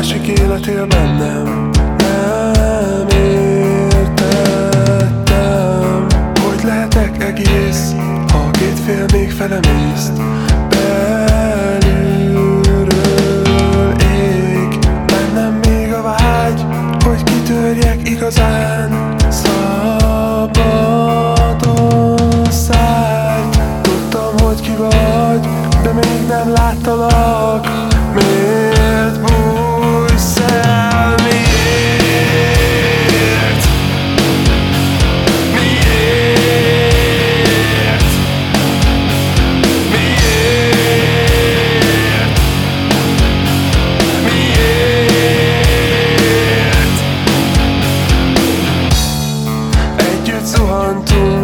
másik élet él bennem. Nem értettem Hogy lehetek egész Ha két fél még felem észt Belülről ég Bennem még a vágy Hogy kitörjek igazán. Szabadon szállj Tudtam, hogy ki vagy De még nem láttalak. Miért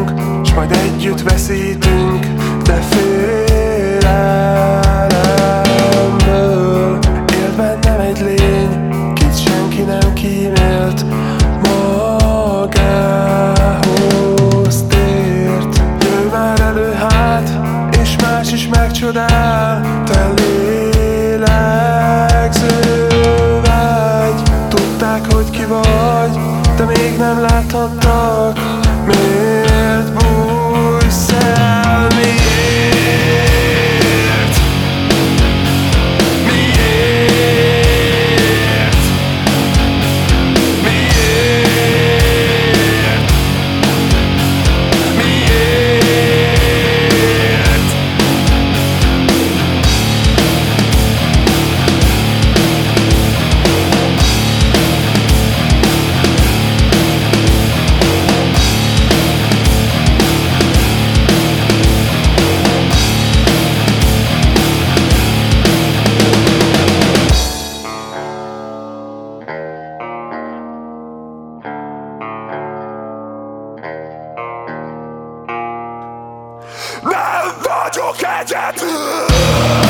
zuhantunk, s majd együtt veszítünk De félelemből Élt bennem egy lény, kit senki nem kímélt Magához tért. Jöjj már elő hát, és más is megcsodál Te lélegző vágy Tudták, hogy ki vagy, de még nem láthattak Med vår nem vagyok egyedül!